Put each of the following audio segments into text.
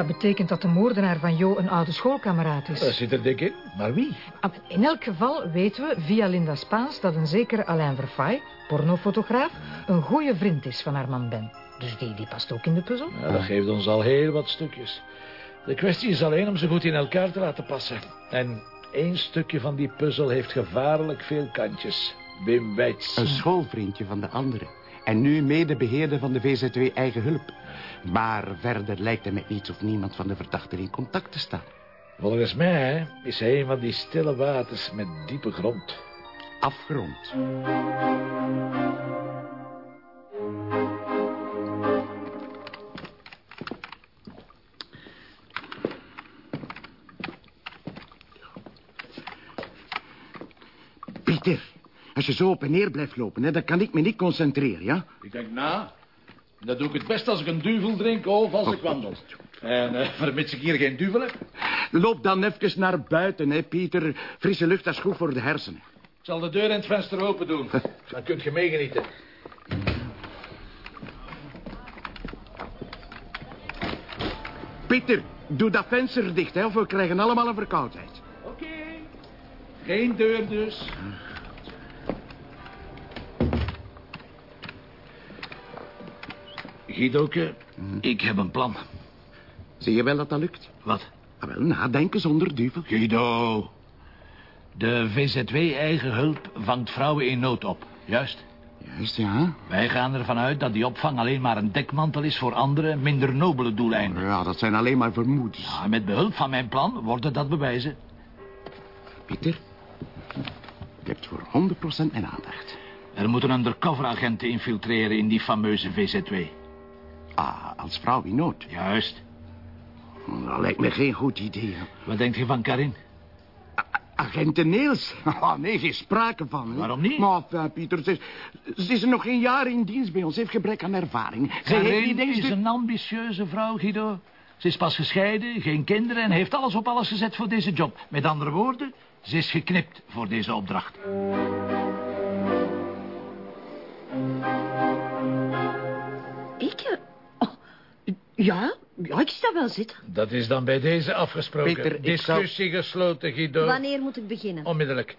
Dat betekent dat de moordenaar van Jo een oude schoolkameraad is. Dat zit er dik in. Maar wie? Ah, In elk geval weten we via Linda Spaans dat een zekere Alain Verfaay, pornofotograaf, een goede vriend is van haar man Ben. Dus die, die past ook in de puzzel. Ja, dat geeft ons al heel wat stukjes. De kwestie is alleen om ze goed in elkaar te laten passen. En één stukje van die puzzel heeft gevaarlijk veel kantjes. Wim Weits. Een schoolvriendje van de andere. En nu medebeheerder van de VZW Eigen Hulp. Maar verder lijkt er met niets of niemand van de verdachten in contact te staan. Volgens mij is hij een van die stille waters met diepe grond. Afgrond. Je zo op en neer blijft lopen, hè, dan kan ik me niet concentreren, ja? Ik denk na. Dat doe ik het best als ik een duvel drink of als ik wandel. En uh, vermits ik hier geen duvel heb. Loop dan even naar buiten, hè, Pieter. Frisse lucht, dat is goed voor de hersenen. Ik zal de deur en het venster open doen. Dan kunt je meegenieten. Pieter, doe dat venster dicht, hè, of we krijgen allemaal een verkoudheid. Oké. Geen deur dus. Guidoke, ik heb een plan. Zie je wel dat dat lukt? Wat? Ah, wel, nadenken zonder duvel. Guido. De VZW Eigen Hulp vangt vrouwen in nood op. Juist. Juist, ja. Wij gaan ervan uit dat die opvang alleen maar een dekmantel is voor andere, minder nobele doeleinden. Ja, dat zijn alleen maar vermoedens. Ja, met behulp van mijn plan worden dat bewijzen. Pieter, je hebt voor 100% mijn aandacht. Er moeten undercover-agenten infiltreren in die fameuze VZW. Ah, als vrouw in nood. Juist. Dat lijkt me geen goed idee. Wat denkt je van Karin? Agenten Niels? Oh, nee, geen sprake van. hè. Waarom niet? Maar, enfin, Pieter, ze, ze is er nog geen jaar in dienst bij ons. Ze heeft gebrek aan ervaring. Ze heeft Karin niet eens is een ambitieuze vrouw, Guido. Ze is pas gescheiden, geen kinderen en heeft alles op alles gezet voor deze job. Met andere woorden, ze is geknipt voor deze opdracht. Ja, ja, ik sta wel zitten. Dat is dan bij deze afgesproken. Peter, Discussie gesloten, Guido. Wanneer moet ik beginnen? Onmiddellijk.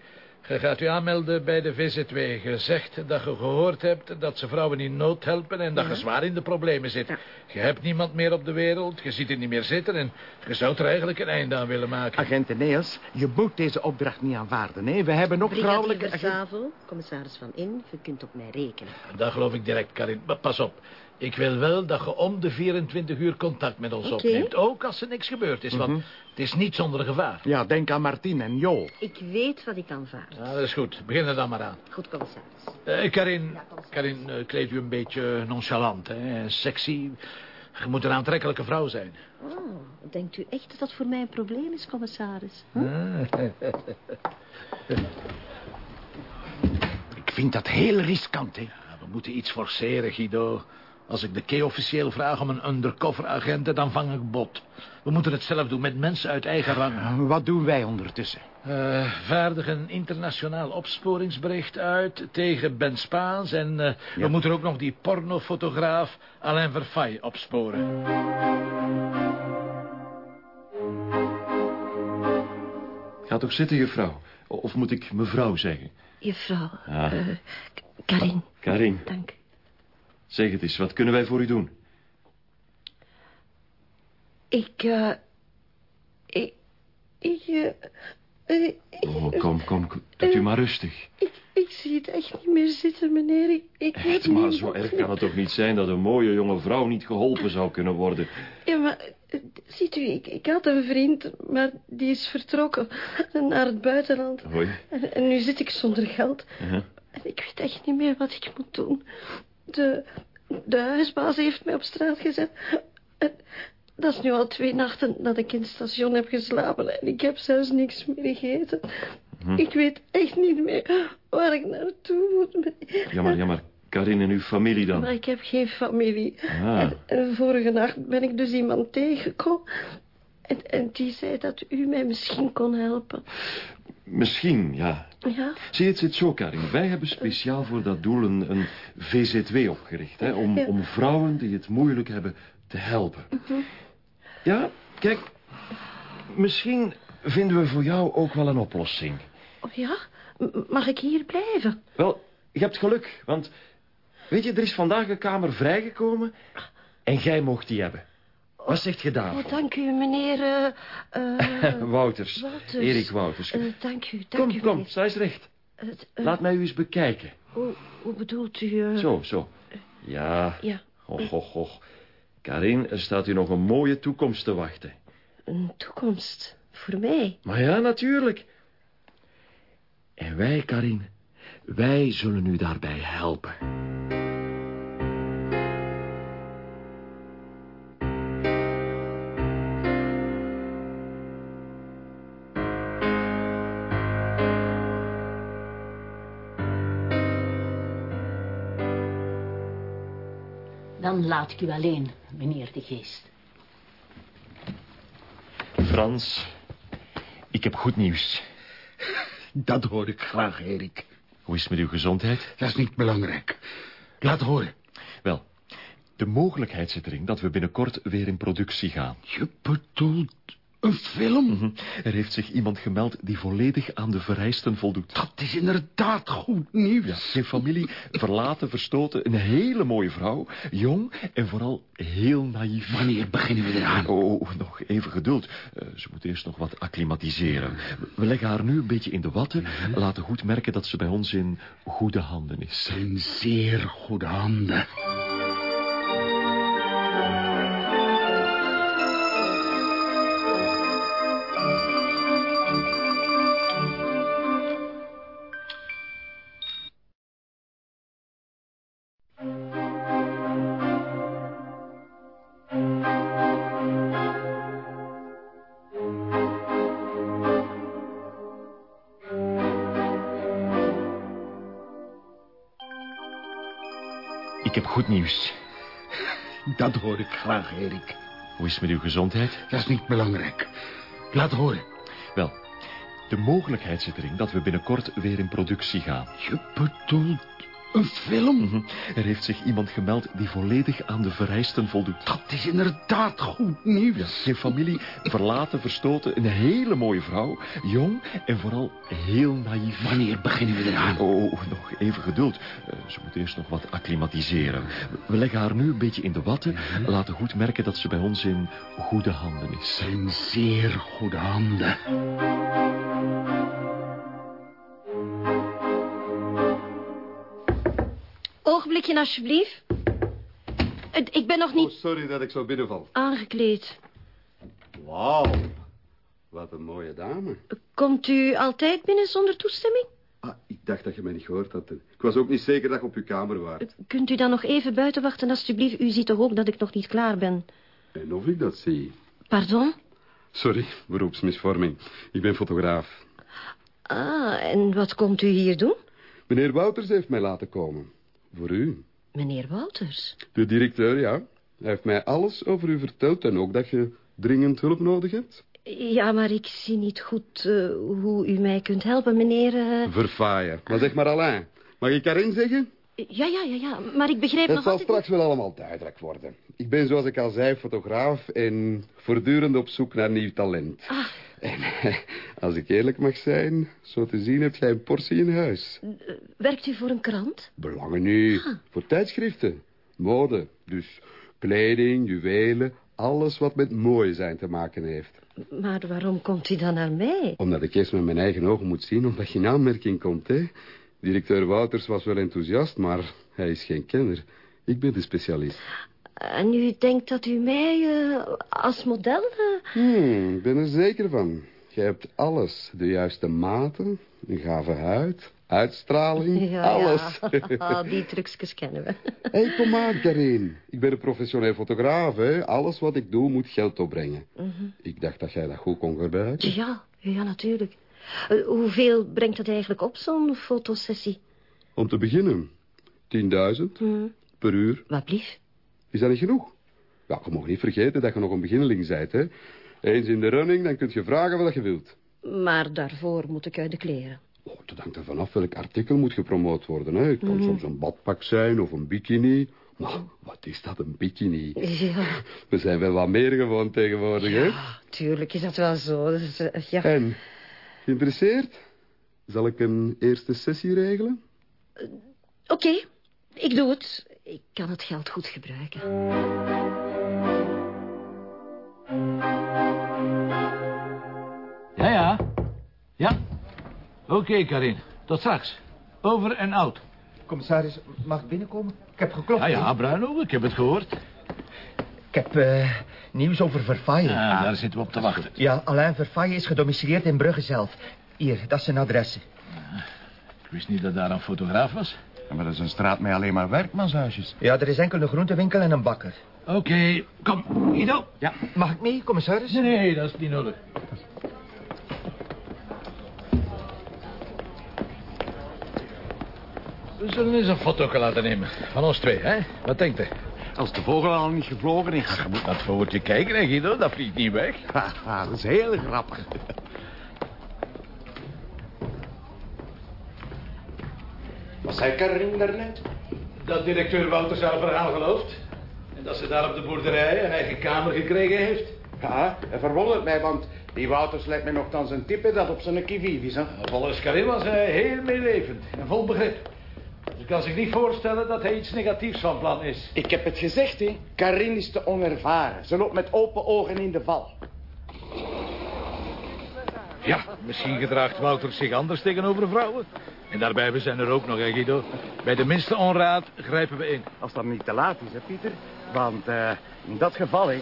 Je gaat u aanmelden bij de VZW. Je zegt dat je gehoord hebt dat ze vrouwen in nood helpen... en dat je zwaar in de problemen zit. Je hebt niemand meer op de wereld, je ziet er niet meer zitten... en je zou er eigenlijk een einde aan willen maken. Agenten Niels, je moet deze opdracht niet aanvaarden. hè. We hebben nog Brigadier vrouwelijke... agenten- Verzavel, commissaris van In, je kunt op mij rekenen. Dat geloof ik direct, Karin. Maar pas op. Ik wil wel dat je om de 24 uur contact met ons opneemt. Ook als er niks gebeurd is, want het is niet zonder gevaar. Ja, denk aan Martien en Jo. Ik weet wat ik aanvaard. Ja, dat is goed. Begin er dan maar aan. Goed, commissaris. Eh, Karin, Ja, commissaris. Karin eh, kleed u een beetje nonchalant, hè? Sexy. Je moet een aantrekkelijke vrouw zijn. Oh, denkt u echt dat dat voor mij een probleem is, commissaris? Hm? Ik vind dat heel riskant, hè. Ja, we moeten iets forceren, Guido. Als ik de K officieel vraag om een undercover agent, dan vang ik bot. We moeten het zelf doen met mensen uit eigen rang. Wat doen wij ondertussen? Eh vaardig een internationaal opsporingsbericht uit tegen Ben Spaans... en eh, we moeten ook nog die pornofotograaf Alain Verfaay opsporen. Ga toch zitten, juffrouw. Of moet ik mevrouw zeggen? Juffrouw, Ah. eh, Karin, Karin, dank. Zeg het eens. Wat kunnen wij voor u doen? Ik, eh... ik... Ik, eh, eh, ik, Oh, kom, kom. Doet u maar rustig. ik, ik zie het echt niet meer zitten, meneer. Ik, ik weet Echt, maar niet zo erg kan het toch niet zijn... dat een mooie jonge vrouw niet geholpen zou kunnen worden. Ja, maar ziet u, ik, ik had een vriend, maar die is vertrokken naar het buitenland. Hoi. En, en nu zit ik zonder geld. Uh-huh. En ik weet echt niet meer wat ik moet doen. De, de huisbaas heeft mij op straat gezet. En dat is nu al twee nachten dat ik in het station heb geslapen. En ik heb zelfs niks meer gegeten. Ik weet echt niet meer waar ik naartoe moet. meneer. Jammer, jammer. Karin en uw familie dan? Maar ik heb geen familie. Ah. En, en vorige nacht ben ik dus iemand tegengekomen. En, en die zei dat u mij misschien kon helpen. Misschien, ja. Ja? Zie je, het zit zo, Karin. Wij hebben speciaal voor dat doel een, een VZW opgericht. Hè, om, Ja. om vrouwen die het moeilijk hebben te helpen. Ja, kijk. Misschien vinden we voor jou ook wel een oplossing. Oh ja? Mag ik hier blijven? Wel, je hebt geluk, want... Weet je, er is vandaag een kamer vrijgekomen... en jij mocht die hebben. Wat zegt je Oh, daarvoor? dank u, meneer... eh, eh, Wouters. Wouters. Erik Wouters. eh, dank u, dank kom, u, kom, meneer. sta eens recht. Laat mij u eens bekijken. hoe, hoe bedoelt u... Zo, zo. Ja, Ja, och, och, och. Karin, er staat u nog een mooie toekomst te wachten. een toekomst. Voor mij. Maar ja, natuurlijk. En wij, Karin, wij zullen u daarbij helpen. Dan laat ik u alleen, meneer de geest. Frans, ik heb goed nieuws. Dat hoor ik graag, Erik. Hoe is het met uw gezondheid? Dat is niet belangrijk. Laat horen. Wel, de mogelijkheid zit erin dat we binnenkort weer in productie gaan. Je bedoelt een film? Mhm. Er heeft zich iemand gemeld die volledig aan de vereisten voldoet. Dat is inderdaad goed nieuws. Ja, geen familie, verlaten, verstoten, een hele mooie vrouw, jong en vooral heel naïef. Wanneer beginnen we eraan? Oh, oh, nog even geduld. Eh, ze moet eerst nog wat acclimatiseren. We leggen haar nu een beetje in de watten. Laten goed merken dat ze bij ons in goede handen is. In zeer goede handen. Goed nieuws. Dat hoor ik graag, Erik. Hoe is het met uw gezondheid? Dat is niet belangrijk. Laat horen. Wel, de mogelijkheid zit erin dat we binnenkort weer in productie gaan. Je bedoelt een film? Mhm. Er heeft zich iemand gemeld die volledig aan de vereisten voldoet. Dat is inderdaad goed nieuws. Geen familie, verlaten, verstoten, een hele mooie vrouw, jong en vooral heel naïef. Wanneer beginnen we eraan? Oh, nog even geduld. Eh, ze moet eerst nog wat acclimatiseren. We leggen haar nu een beetje in de watten. Laten goed merken dat ze bij ons in goede handen is. In zeer goede handen. Ogenblikje, alsjeblieft. Eh, Ik ben nog Oh, niet sorry dat ik zo binnenval. aangekleed. Wauw. Wat een mooie dame. Komt u altijd binnen zonder toestemming? Ah, ik dacht dat je mij niet gehoord had. Ik was ook niet zeker dat je op uw kamer waart. Kunt u dan nog even buiten wachten, alsjeblieft? U ziet toch ook dat ik nog niet klaar ben? En of ik dat zie. Pardon? Sorry, beroepsmisvorming. Ik ben fotograaf. Ah, en wat komt u hier doen? Meneer Wouters heeft mij laten komen. Voor u. Meneer Wouters. De directeur, ja. Hij heeft mij alles over u verteld en ook dat je dringend hulp nodig hebt. Ja, maar ik zie niet goed eh, hoe u mij kunt helpen, meneer... eh. Verfaaien. Maar zeg maar Alain. Mag ik Karin zeggen? Ja, ja, ja, ja, maar ik begrijp Het nog zal altijd... straks wel allemaal duidelijk worden. Ik ben, zoals ik al zei, fotograaf en voortdurend op zoek naar nieuw talent. Ah. En als ik eerlijk mag zijn, zo te zien heb jij een portie in huis. niet. Werkt u voor een krant? Belangen nu, Ah. voor tijdschriften, mode, dus kleding, juwelen, alles wat met mooi zijn te maken heeft. Maar waarom komt u dan naar mij? Omdat ik eerst met mijn eigen ogen moet zien, omdat je in aanmerking komt, hè. Directeur Wouters was wel enthousiast, maar hij is geen kenner. Ik ben de specialist. En u denkt dat u mij eh, als model... Hmm, ik ben er zeker van. Je hebt alles. De juiste maten, een gave huid, uitstraling, ja, alles. Ja. Die trucjes kennen we. Hé, hey, kom maar, Karin. Ik ben een professioneel fotograaf, hè. Alles wat ik doe moet geld opbrengen. Ik dacht dat jij dat goed kon gebruiken. Ja, ja, natuurlijk. Eh, hoeveel brengt dat eigenlijk op, zo'n fotosessie? Om te beginnen, 10.000 Hm, per uur. wat blief? Is dat niet genoeg? Ja, je mag niet vergeten dat je nog een beginneling bent, hè. Eens in de running, dan kun je vragen wat je wilt. Maar daarvoor moet ik uit de kleren. Oh, het hangt er vanaf welk artikel moet gepromoot worden. Hè. Het kan soms een badpak zijn of een bikini. Maar wat is dat, een bikini? Ja, We zijn wel wat meer gewoon tegenwoordig, hè? ja, tuurlijk is dat wel zo. Dat is, eh, ja. En, geïnteresseerd? Zal ik een eerste sessie regelen? Oké, ik doe het. Ik kan het geld goed gebruiken. Ja, ja. Ja. Oké, Karin. Tot straks. Over en out. Commissaris, mag ik binnenkomen? Ik heb geklopt. Ja, ja, Bruino, ik heb het gehoord. Ik heb eh, nieuws over Verfailles. Ja, daar zitten we op te wachten. Ja, Alain Verfailles is gedomicileerd in Brugge zelf. Hier, dat is zijn adres. Ik wist niet dat daar een fotograaf was. Ja, maar dat is een straat met alleen maar werkmanshuisjes. Ja, er is enkel een groentewinkel en een bakker. Oké, kom, Guido. Ja, mag ik mee, commissaris? Nee, nee, dat is niet nodig. We zullen eens een foto laten nemen. Van ons twee, hè? Wat denkt u? Als de vogel al niet gevlogen is. Je moet naar het vogeltje kijken, hè, Guido? Dat vliegt niet weg. Haha, dat is heel grappig. Wat zei Karin daarnet? Dat directeur Wouter haar verhaal gelooft. En dat ze daar op de boerderij een eigen kamer gekregen heeft. Ja, dat verwondert mij, want die Wouters lijkt mij nogthans een type dat op zijn kiwi is, hè? Volgens Karin was hij heel meelevend en vol begrip. Ze kan zich niet voorstellen dat hij iets negatiefs van plan is. Ik heb het gezegd, hè. Karin is te onervaren. Ze loopt met open ogen in de val. Ja, misschien gedraagt Wouter zich anders tegenover vrouwen. En daarbij, we zijn er ook nog, hè, Guido. Bij de minste onraad grijpen we in. Als dat niet te laat is, hè, Pieter? Want eh, in dat geval, hè,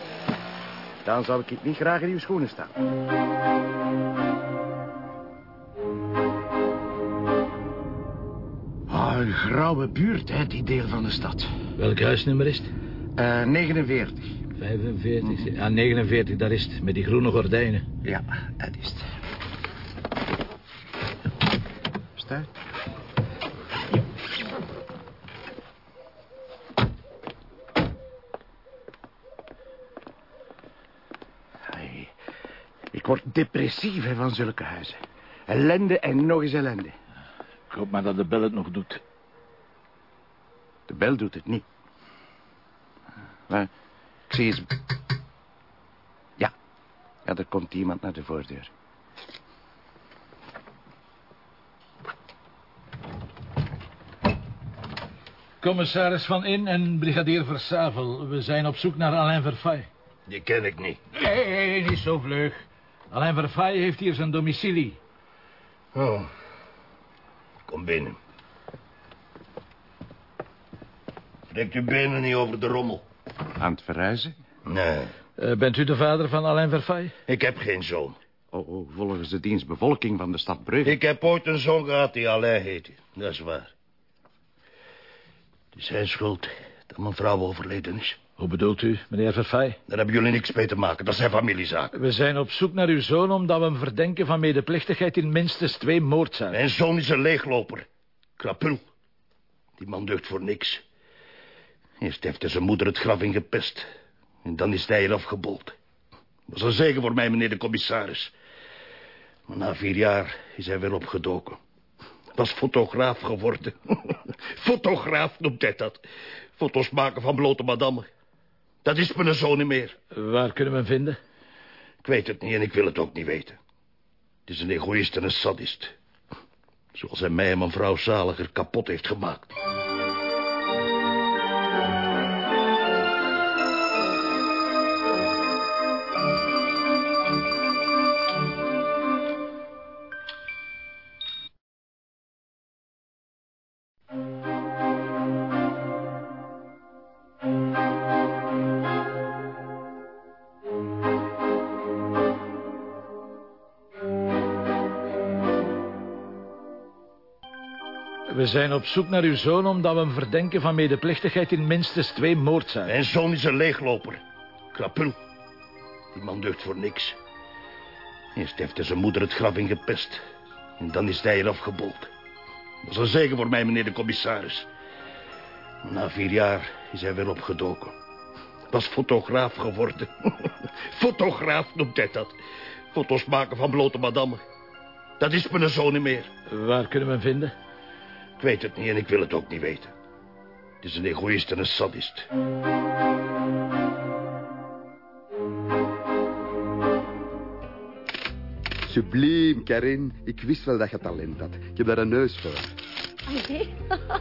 dan zou ik niet graag in uw schoenen staan. Ah, een grauwe buurt, hè, die deel van de stad. Welk huisnummer is het? Eh 49. 45. Ah, 49, daar is het. Met die groene gordijnen. Ja, dat is het. Staat. Hey, Ik word depressief hè, van zulke huizen. Ellende en nog eens ellende. Ik hoop maar dat de bel het nog doet. De bel doet het niet. Maar ik zie eens... Ja. Ja, er komt iemand naar de voordeur. Commissaris Van In en brigadier Versavel. We zijn op zoek naar Alain Verfaille. Die ken ik niet. Nee, nee, niet zo vlug. Alain Verfaille heeft hier zijn domicilie. Oh. Kom binnen. Trekt uw benen niet over de rommel. Aan het verhuizen? Nee, Eh, bent u de vader van Alain Verfaille? ik heb geen zoon. Oh, oh, volgens de dienstbevolking van de stad Brugge. Ik heb ooit een zoon gehad die Alain heette. Dat is waar. Het is zijn schuld dat mijn vrouw overleden is. Hoe bedoelt u, meneer Verfaille? Daar hebben jullie niks mee te maken. Dat zijn familiezaken. We zijn op zoek naar uw zoon omdat we hem verdenken van medeplichtigheid in minstens twee moordzaken. Mijn zoon is een leegloper. Krapul. Die man deugt voor niks. Eerst heeft hij zijn moeder het graf ingepest. En dan is hij eraf gebold. Was een zegen voor mij, meneer de commissaris. Maar na vier jaar is hij weer opgedoken. Was fotograaf geworden. fotograaf noemt hij dat. Foto's maken van blote madammen. Dat is mijn zoon niet meer. Waar kunnen we hem vinden? Ik weet het niet en ik wil het ook niet weten. Het is een egoïst en een sadist. Zoals hij mij en mijn vrouw zaliger kapot heeft gemaakt. Zijn op zoek naar uw zoon omdat we hem verdenken van medeplichtigheid in minstens twee moordzaken. Mijn zoon is een leegloper. Krapul. Die man deugt voor niks. Eerst heeft hij zijn moeder het graf ingepest. En dan is hij eraf gebold. Was een zegen voor mij, meneer de commissaris. Na vier jaar is hij weer opgedoken. Was fotograaf geworden. fotograaf noemt hij dat. Foto's maken van blote madammen. Dat is mijn zoon niet meer. Waar kunnen we hem vinden? Ik weet het niet en ik wil het ook niet weten. Het is een egoïst en een sadist. Subliem, Karin. Ik wist wel dat je talent had. Ik heb daar een neus voor. Nee,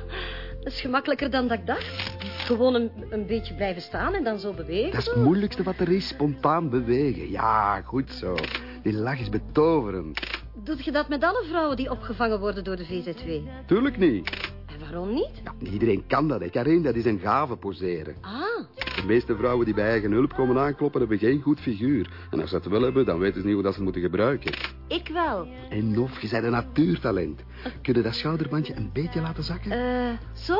dat is gemakkelijker dan dat ik dacht. Gewoon een, een beetje blijven staan en dan zo bewegen. Dat is het moeilijkste wat er is, spontaan bewegen. Ja, goed zo. Die lach is betoverend. Doet je dat met alle vrouwen die opgevangen worden door de VZW? Tuurlijk niet. En waarom niet? Ja, niet iedereen kan dat, hè, Karin. Dat is een gave poseren. Ah, De meeste vrouwen die bij eigen hulp komen aankloppen, hebben geen goed figuur. En als ze het wel hebben, dan weten ze niet hoe dat ze het moeten gebruiken. ik wel. En of, je bent een natuurtalent. Kun je dat schouderbandje een beetje laten zakken? Eh, zo?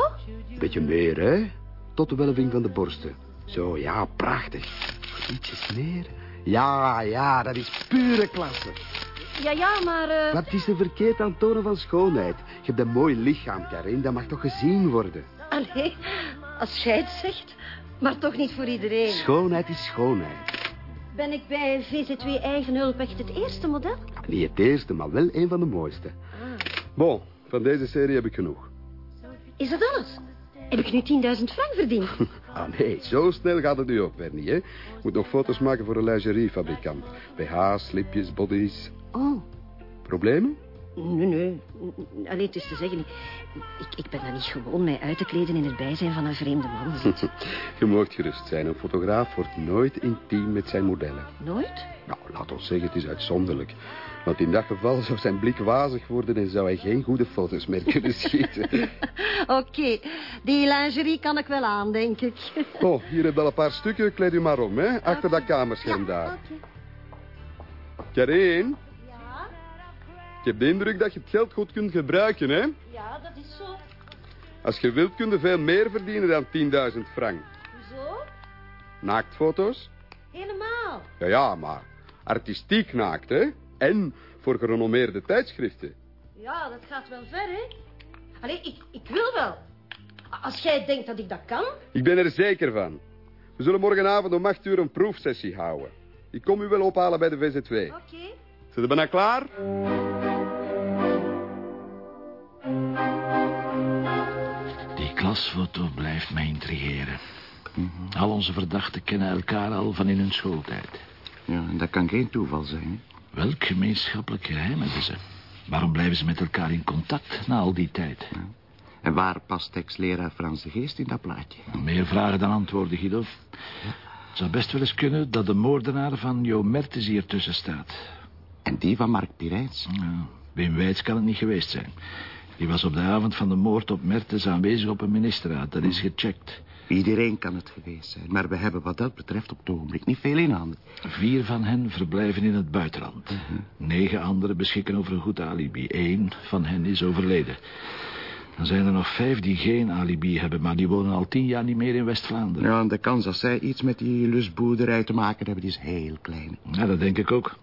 Een beetje meer, hè? Tot de welving van de borsten. Zo, ja, prachtig. Ietsjes meer. Ja, ja, dat is pure klasse. Ja, ja, maar... eh, Wat is er verkeerd aan tonen van schoonheid? Je hebt een mooi lichaam, Karin. Dat mag toch gezien worden? Allee, als jij het zegt. Maar toch niet voor iedereen. Schoonheid is schoonheid. Ben ik bij VZW Eigen Hulp echt het eerste model? Niet het eerste, maar wel een van de mooiste. Ah. Bon, van deze serie heb ik genoeg. Is dat alles? Heb ik nu 10.000 frank verdiend? Ah nee, zo snel gaat het nu ook weer niet, hè? Ik moet nog foto's maken voor een lingeriefabrikant. BH's, slipjes, bodies. Oh, Problemen? nee, nee. Alleen het is te zeggen, ik, ik ben daar niet gewoon mij uit te kleden in het bijzijn van een vreemde man. Je moogt gerust zijn. Een fotograaf wordt nooit intiem met zijn modellen. Nooit? Nou, laat ons zeggen, het is uitzonderlijk. Want in dat geval zou zijn blik wazig worden... en zou hij geen goede foto's meer kunnen schieten. Oké, die lingerie kan ik wel aan, denk ik. Oh, hier heb je al een paar stukken. Kleed u maar om, hè. Achter dat kamerscherm daar. Oké. Karin, ik heb de indruk dat je het geld goed kunt gebruiken, hè. ja, dat is zo. Als je wilt, kun je veel meer verdienen dan 10.000 frank. Hoezo? Naaktfoto's? Helemaal. Ja, ja, maar artistiek naakt, hè. En voor gerenommeerde tijdschriften. Ja, dat gaat wel ver, hè? Allee, ik, ik wil wel. Als jij denkt dat ik dat kan... Ik ben er zeker van. We zullen morgenavond om 8 uur een proefsessie houden. Ik kom u wel ophalen bij de VZW. Oké. Zit je bijna klaar? Die klasfoto blijft mij intrigeren. Al onze verdachten kennen elkaar al van in hun schooltijd. Ja, en dat kan geen toeval zijn. hè? Welk gemeenschappelijk geheim hebben ze? Waarom blijven ze met elkaar in contact na al die tijd? En waar past ex-leraar Frans de Geest in dat plaatje? Meer vragen dan antwoorden, Guido. Het zou best wel eens kunnen dat de moordenaar van Jo Mertens hier tussen staat. En die van Mark Pirijns? Nou, Wim kan het niet geweest zijn. Die was op de avond van de moord op Mertens aanwezig op een ministerraad. Dat is gecheckt. Iedereen kan het geweest zijn. Maar we hebben wat dat betreft op het ogenblik niet veel in handen. Vier van hen verblijven in het buitenland. Negen anderen beschikken over een goed alibi. Eén van hen is overleden. Dan zijn er nog vijf die geen alibi hebben... maar die wonen al tien jaar niet meer in West-Vlaanderen. Ja, en de kans dat zij iets met die lusboerderij te maken hebben... die is heel klein. Ja, dat denk ik ook.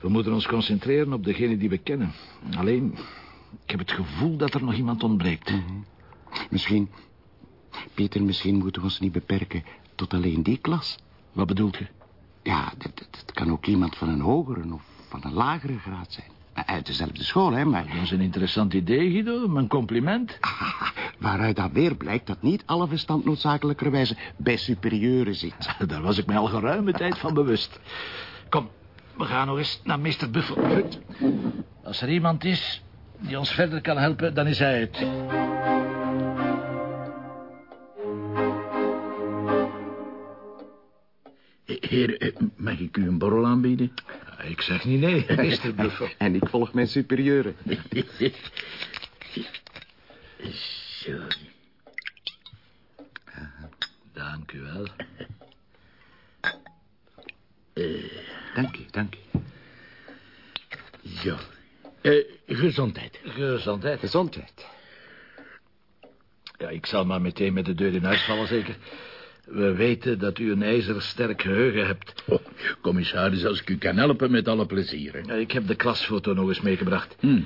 We moeten ons concentreren op degene die we kennen. Alleen, ik heb het gevoel dat er nog iemand ontbreekt. Misschien... Peter, misschien moeten we ons niet beperken tot alleen die klas. Wat bedoelt je? Ja, het, kan ook iemand van een hogere of van een lagere graad zijn. Uit dezelfde school, hè, maar... Dat is een interessant idee, Guido. Mijn compliment. Waaruit dan weer blijkt dat niet alle verstand noodzakelijkerwijze bij superieuren zit. Daar was ik mij al geruime tijd van bewust. Kom, we gaan nog eens naar meester Buffelhut. Als er iemand is die ons verder kan helpen, dan is hij het. Heer, eh, mag ik u een borrel aanbieden? Ik zeg niet nee, meester Buffel. En ik volg mijn superieuren. Zo. Dank u wel. Dank u, dank u. Zo. Eh, gezondheid. Gezondheid. Gezondheid. Ja, ik zal maar meteen met de deur in huis vallen, zeker. We weten dat u een ijzersterk geheugen hebt. Oh, commissaris, als ik u kan helpen, met alle plezier. Ja, Ik heb de klasfoto nog eens meegebracht. Hm.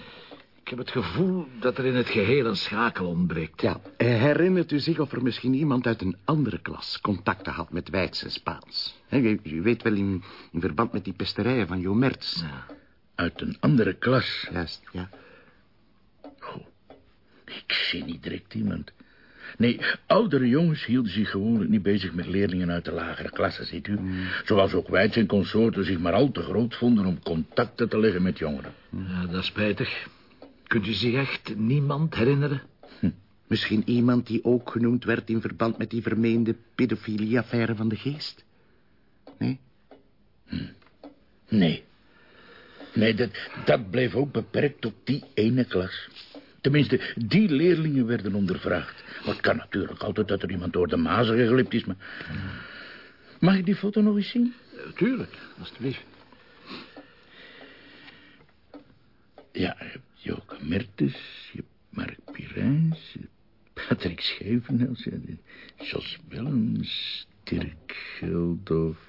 Ik heb het gevoel dat er in het geheel een schakel ontbreekt. Ja, eh, herinnert u zich of er misschien iemand uit een andere klas contacten had met en Spaans? Hè, u, weet wel in, in verband met die pesterijen van Jo Mertens. Uit een andere klas. Juist, ja. Goh, ik zie niet direct iemand. Nee, oudere jongens hielden zich gewoonlijk niet bezig met leerlingen uit de lagere klassen, ziet u. Zoals ook wij en consorten zich maar al te groot vonden om contacten te leggen met jongeren. Ja, dat is spijtig. Kunt u zich echt niemand herinneren? Misschien iemand die ook genoemd werd in verband met die vermeende pedofilieaffaire van de geest? Nee? Nee. Nee, dat, dat bleef ook beperkt tot die ene klas. Tenminste, die leerlingen werden ondervraagd. Maar het kan natuurlijk altijd dat er iemand door de mazen geglipt is, maar... Mag ik die foto nog eens zien? tuurlijk, alstublieft. Ja, je hebt Joka Mertens, je hebt Mark Pirijns, Patrick Schevenels, ja, Jos Willems, Dirk Geldof...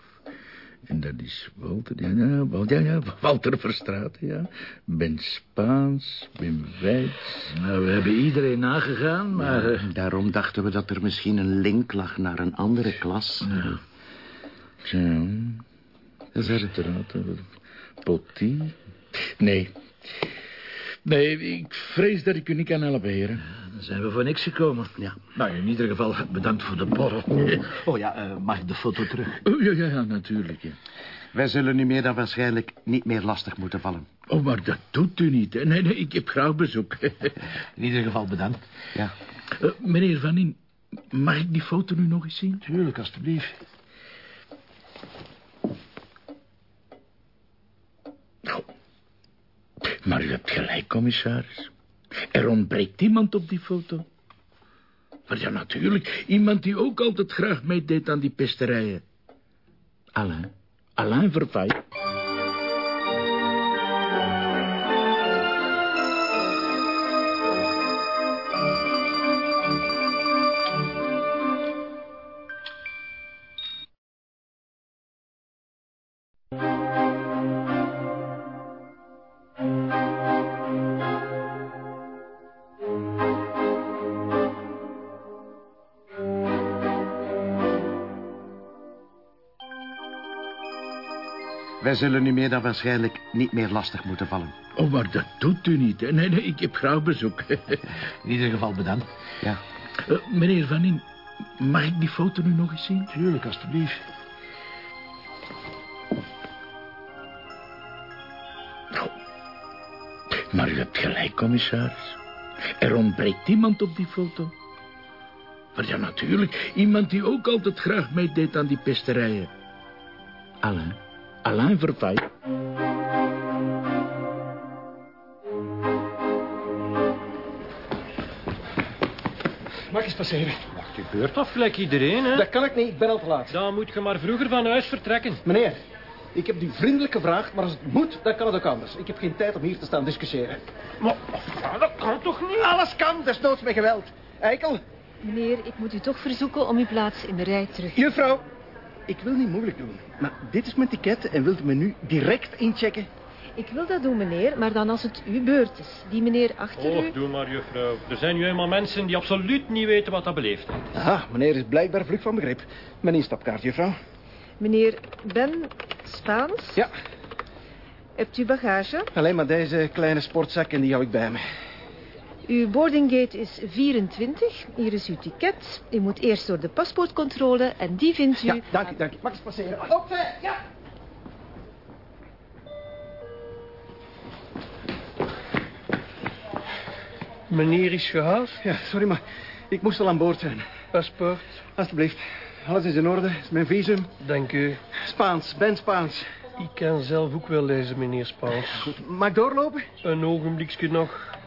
En dat is Walter, ja, ja, Wal- ja, ja, Walter Verstraeten, ja. Ben Spaans, Wim Wijts. Nou, we hebben iedereen nagegaan, maar... eh, Daarom dachten we dat er misschien een link lag naar een andere klas. Tja, Verstraeten, Potie. Nee. Nee, ik vrees dat ik u niet kan helpen, heren. Dan zijn we voor niks gekomen. Ja. Nou, in ieder geval bedankt voor de borrel. Oh ja, eh, mag ik de foto terug? Oh, ja, ja, ja, natuurlijk, ja. Wij zullen nu meer dan waarschijnlijk niet meer lastig moeten vallen. Oh, maar dat doet u niet. hè. Nee, nee, ik heb graag bezoek. In ieder geval bedankt. Ja. Eh, meneer Van In, mag ik die foto nu nog eens zien? Tuurlijk, alstublieft. Nou, maar u hebt gelijk, commissaris. Er ontbreekt iemand op die foto. Maar ja, natuurlijk. Iemand die ook altijd graag meedeed aan die pesterijen. Alain. Alain Vervaille. Zullen nu meer dan waarschijnlijk niet meer lastig moeten vallen. Oh, maar dat doet u niet. Hè? Nee, nee, ik heb graag bezoek. In ieder geval bedankt. Ja. Eh, meneer Van In, mag ik die foto nu nog eens zien? Tuurlijk, alstublieft. Nou, maar u hebt gelijk, commissaris. Er ontbreekt iemand op die foto. Maar ja, natuurlijk. Iemand die ook altijd graag meedeed aan die pesterijen. Alain. Alain Vervaille. Mag eens passeren? Gebeurt toch gelijk iedereen, hè? Dat kan ik niet, ik ben al te laat. Dan moet je maar vroeger van huis vertrekken. Meneer, ik heb u vriendelijk gevraagd, maar als het moet, dan kan het ook anders. Ik heb geen tijd om hier te staan discussiëren. Maar ja, dat kan toch niet? Alles kan, desnoods met geweld. Eikel, Meneer, ik moet u toch verzoeken om uw plaats in de rij terug. juffrouw. Ik wil niet moeilijk doen, maar dit is mijn ticket en wilt u me nu direct inchecken? Ik wil dat doen, meneer, maar dan als het uw beurt is. Die meneer achter u... Och, doe maar, juffrouw. Er zijn nu eenmaal mensen die absoluut niet weten wat dat beleeft. Aha, meneer is blijkbaar vlug van begrip. Mijn instapkaart, juffrouw. Meneer Ben Spaans? Ja. Hebt u bagage? Alleen maar deze kleine sportzak en die hou ik bij me. Uw boardinggate is 24. Hier is uw ticket. U moet eerst door de paspoortcontrole en die vindt u... Ja, dank u, dank u. Mag eens passeren? Opzij, ja. Meneer is gehaast. Ja, sorry, maar ik moest al aan boord zijn. Paspoort. Alsjeblieft. Alles is in orde. Is mijn visum. Dank u. Spaans, Ben Spaans. Ik kan zelf ook wel lezen, meneer Spaans. Mag ik doorlopen? Een ogenblikje nog.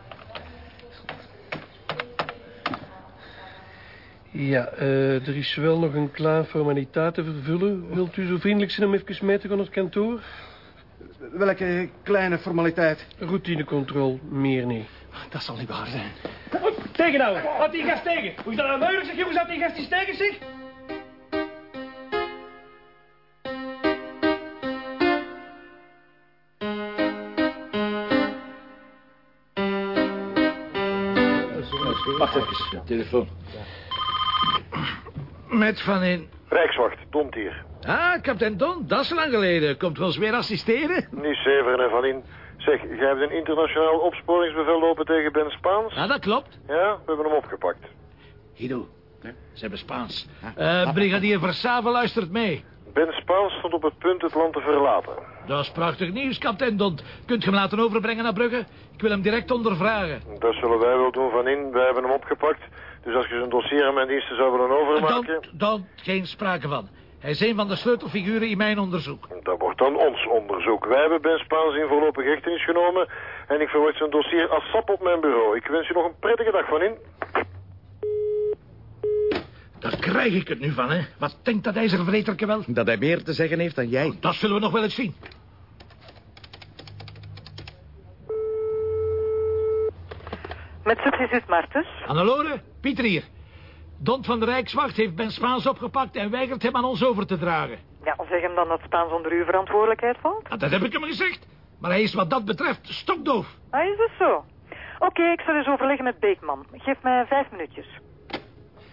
Ja, eh, er is wel nog een klein formaliteit te vervullen. Wilt u zo vriendelijk zijn om even mee te gaan naar het kantoor? Welke kleine formaliteit? Routinecontrole, meer niet. Dat zal niet waar zijn. Tegenhouden. Wat die gast tegen. Hoe is dat nou mogelijk, zeg jongens, dat die gast tegen zich? Wacht even, telefoon. Met Van In. Rijkswacht, Dont hier. Ah, kapitein Don, dat is lang geleden. Komt u ons weer assisteren? Niet Severen en Van In. Zeg, jij hebt een internationaal opsporingsbevel lopen tegen Ben Spaans? Ja, dat klopt. Ja, we hebben hem opgepakt. Guido. Ze hebben Spaans. Eh, brigadier Versave luistert mee. Ben Spaans stond op het punt het land te verlaten. Dat is prachtig nieuws, kapitein Dont. Kunt je hem laten overbrengen naar Brugge? Ik wil hem direct ondervragen. Dat zullen wij wel doen van in. Wij hebben hem opgepakt. Dus als je zijn dossier aan mijn diensten zou willen overmaken... Dan, dan geen sprake van. Hij is een van de sleutelfiguren in mijn onderzoek. Dat wordt dan ons onderzoek. Wij hebben Ben Spaans in voorlopig hechtenis genomen... en ik verwacht zijn dossier als sap op mijn bureau. Ik wens je nog een prettige dag van in. Daar krijg ik het nu van, hè. Wat denkt dat ijzervreterke wel? Dat hij meer te zeggen heeft dan jij. Dat zullen we nog wel eens zien. Met substituut Martens. Annelore, Pieter hier. Dont van de Rijkswacht heeft Ben Spaans opgepakt... en weigert hem aan ons over te dragen. Ja, zeg hem dan dat Spaans onder uw verantwoordelijkheid valt. Dat heb ik hem gezegd. Maar hij is wat dat betreft stokdoof. Ah, is dat zo? Oké, ik zal eens overleggen met Beekman. Geef mij vijf minuutjes.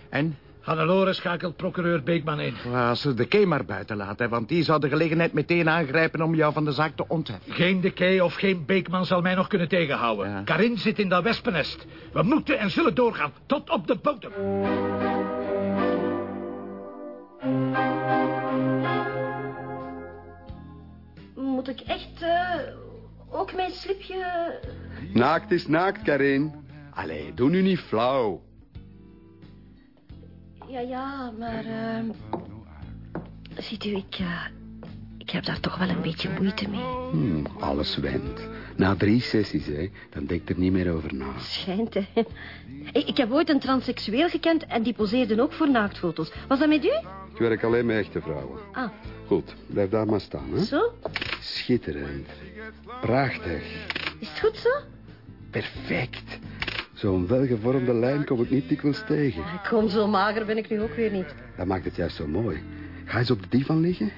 En? Hannelore schakelt procureur Beekman in. Als ze de kei maar buiten laten, want die zou de gelegenheid meteen aangrijpen om jou van de zaak te ontheffen. Geen de kei of geen Beekman zal mij nog kunnen tegenhouden. Karin zit in dat wespennest. We moeten en zullen doorgaan, tot op de bodem. Moet ik echt eh, ook mijn slipje... Naakt is naakt, Karin. Allee, doe nu niet flauw. Ja, ja, maar... eh, ziet u, ik... eh, ik heb daar toch wel een beetje moeite mee. Hmm, alles wendt. Na drie sessies, hè, dan denk ik er niet meer over na. Schijnt, hè. Ik, ik heb ooit een transseksueel gekend en die poseerde ook voor naaktfoto's. Was dat met u? Ik werk alleen met echte vrouwen. Ah, Goed, blijf daar maar staan, hè. zo? Schitterend. Prachtig. Is het goed zo? Perfect. Zo'n welgevormde lijn kom ik niet dikwijls tegen. Kom zo mager ben ik nu ook weer niet. Dat maakt het juist zo mooi. Ga eens op de divan liggen.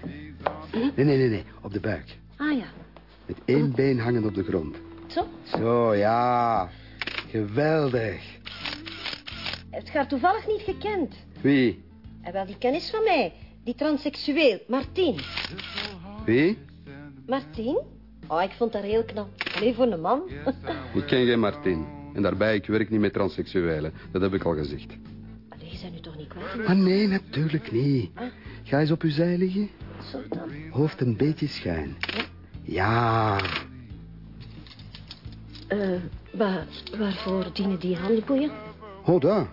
Nee, nee, nee, nee. Op de buik. Ah ja, Met één been hangend op de grond. zo. Zo, ja. Geweldig. Het gaat toevallig niet gekend. Wie? En wel, die kennis van mij. Die transseksueel, Martien. Wie? Martien? Oh, ik vond haar heel knap. Alleen voor een man. Ik ken geen Martin. En daarbij, ik werk niet met transseksuelen. Dat heb ik al gezegd. Allee, je bent nu toch niet kwaad? Ah, nee, natuurlijk niet. Ga eens op uw zij liggen. Zo dan. Hoofd een beetje schuin. Ja. Eh, waar, waarvoor dienen die handboeien? Oh, daar.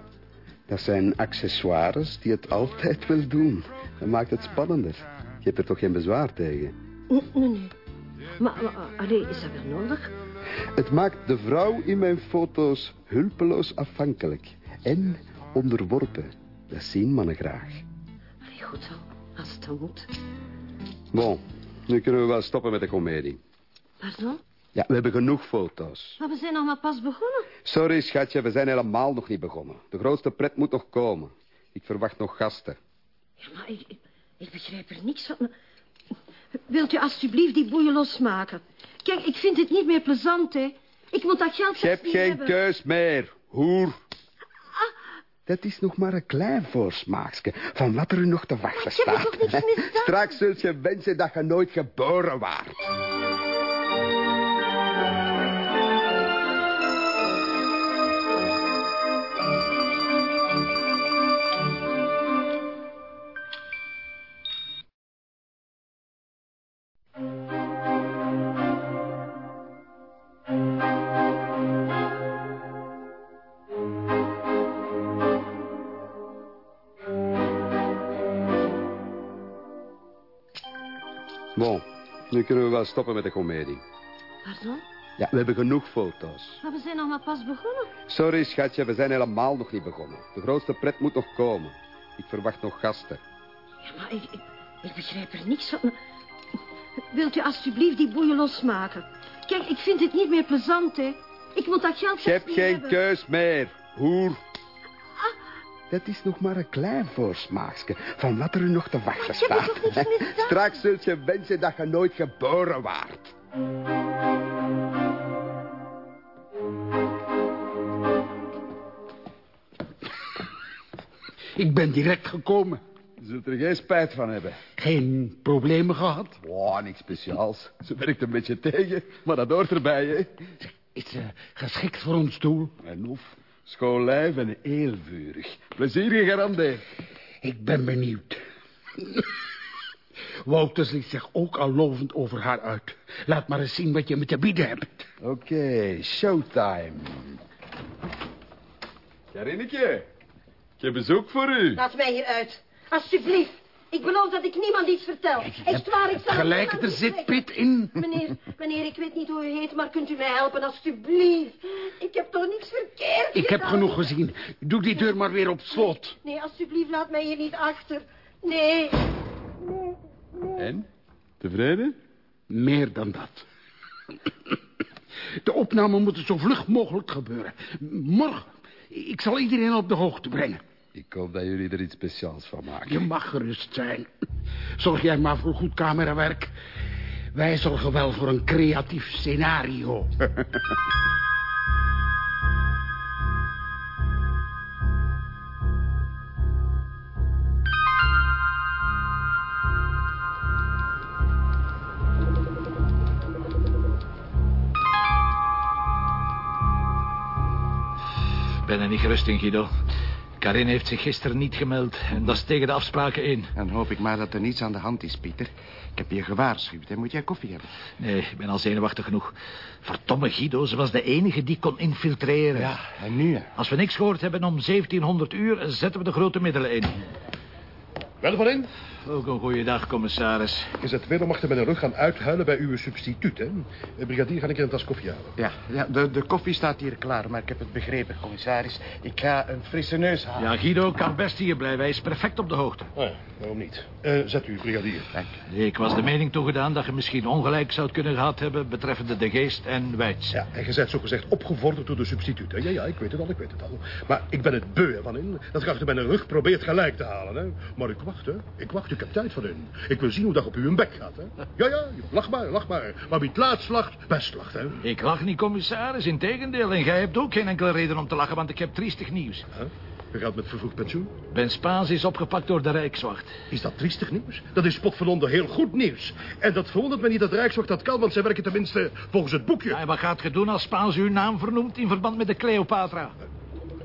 Dat zijn accessoires die het altijd wil doen. Dat maakt het spannender. Je hebt er toch geen bezwaar tegen? Nee, nee, nee. Maar, maar allee, is dat wel nodig? Het maakt de vrouw in mijn foto's hulpeloos afhankelijk. En onderworpen. Dat zien mannen graag. Allee, goed zo. Als het dan moet. Bon, nu kunnen we wel stoppen met de komedie. Pardon? Ja, we hebben genoeg foto's. Maar we zijn nog maar pas begonnen. Sorry, schatje, we zijn helemaal nog niet begonnen. De grootste pret moet nog komen. Ik verwacht nog gasten. Ja, maar ik, ik, begrijp er niks van. Wilt u alstublieft die boeien losmaken? Kijk, ik vind het niet meer plezant, hè. Ik moet dat geld Je zelfs hebt niet geen keus meer, hoer. Dat is nog maar een klein voorsmaakje van wat er u nog te wachten Ik heb staat. toch niks misdaan? Straks zult je wensen dat je nooit geboren waart. Wel stoppen met de komedie. Pardon? Ja, we hebben genoeg foto's. Maar we zijn nog maar pas begonnen. Sorry, schatje, we zijn helemaal nog niet begonnen. De grootste pret moet nog komen. Ik verwacht nog gasten. Ja, maar ik, ik, ik begrijp er niks van. Wilt u alstublieft die boeien losmaken? Kijk, ik vind het niet meer plezant, hè. Ik moet dat geld hebt niet geen hebben. keus meer, hoer. Dat is nog maar een klein voorsmaakje van wat er u nog te wachten ik heb staat. Straks zult je wensen dat je nooit geboren waart. Ik ben direct gekomen. Je zult er geen spijt van hebben. Geen problemen gehad? Oh, niks speciaals. Ze werkt een beetje tegen, maar dat hoort erbij, hè. Is ze geschikt voor ons doel? En of, Schoon lijf en heel vurig. Plezier gegarandeerd. Ik ben benieuwd. Wouters liet zich ook al lovend over haar uit. Laat maar eens zien wat je me te bieden hebt. Oké, showtime. Karinneke, ik heb bezoek voor u. Laat mij hieruit. Alsjeblieft. Ik beloof dat ik niemand iets vertel. Echt waar, ik zal... Gelijk, er zit zeggen. pit in. Meneer, meneer, ik weet niet hoe u heet, maar kunt u mij helpen, alsjeblieft? Ik heb toch niks verkeerd Ik heb genoeg gezien. Doe die deur maar weer op slot. Nee, alsjeblieft, laat mij hier niet achter. Nee. En? Tevreden? Meer dan dat. De opname moet zo vlug mogelijk gebeuren. Morgen. Ik zal iedereen op de hoogte brengen. Ik hoop dat jullie er iets speciaals van maken. Je mag gerust zijn. Zorg jij maar voor goed camerawerk. Wij zorgen wel voor een creatief scenario. Ik ben er niet gerust in, Guido. Karin heeft zich gisteren niet gemeld. En dat is tegen de afspraken in. Dan hoop ik maar dat er niets aan de hand is, Pieter. Ik heb je gewaarschuwd, hè. Moet jij koffie hebben? Nee, ik ben al zenuwachtig genoeg. Verdomme Guido, ze was de enige die kon infiltreren. Ja, en nu, hè? Als we niks gehoord hebben om 1700 uur, zetten we de grote middelen in. Wel van in. Ook een goede dag, commissaris. Je zet Weermachten met een rug gaan uithuilen bij uw substituut, hè? Eh, Brigadier, ga ik er een tas koffie halen. Ja, ja de, de koffie staat hier klaar, maar ik heb het begrepen, commissaris. Ik ga een frisse neus halen. Ja, Guido kan best hier blijven. Hij is perfect op de hoogte. Oh ja, waarom niet? Eh, zet u, brigadier. Nee, ik was de mening toegedaan dat je misschien ongelijk zou kunnen gehad hebben... betreffende de geest en Wijts. Ja, en je bent zogezegd opgevorderd door de substituut. Hè? Ja, ja, ik weet het al, ik weet het al. Maar ik ben het beu van in. Dat je achter mijn rug probeert gelijk te halen, hè. Maar ik wacht, hè. Ik wacht, ik heb tijd van in. Ik wil zien hoe dat op u een bek gaat, hè. Ja, ja, lach maar, lach maar. Maar wie het laatst lacht, best lacht, hè. Ik lach niet, commissaris. Integendeel. En jij hebt ook geen enkele reden om te lachen, want ik heb triestig nieuws. Huh? Je gaat met vervroegd pensioen? Ben Spaans is opgepakt door de Rijkswacht. Is dat triestig nieuws? Dat is potverdomme heel goed nieuws. En dat verwondert me niet dat de Rijkswacht dat kan, want zij werken tenminste volgens het boekje. Ja, en wat gaat je doen als Spaans uw naam vernoemt in verband met de Cleopatra?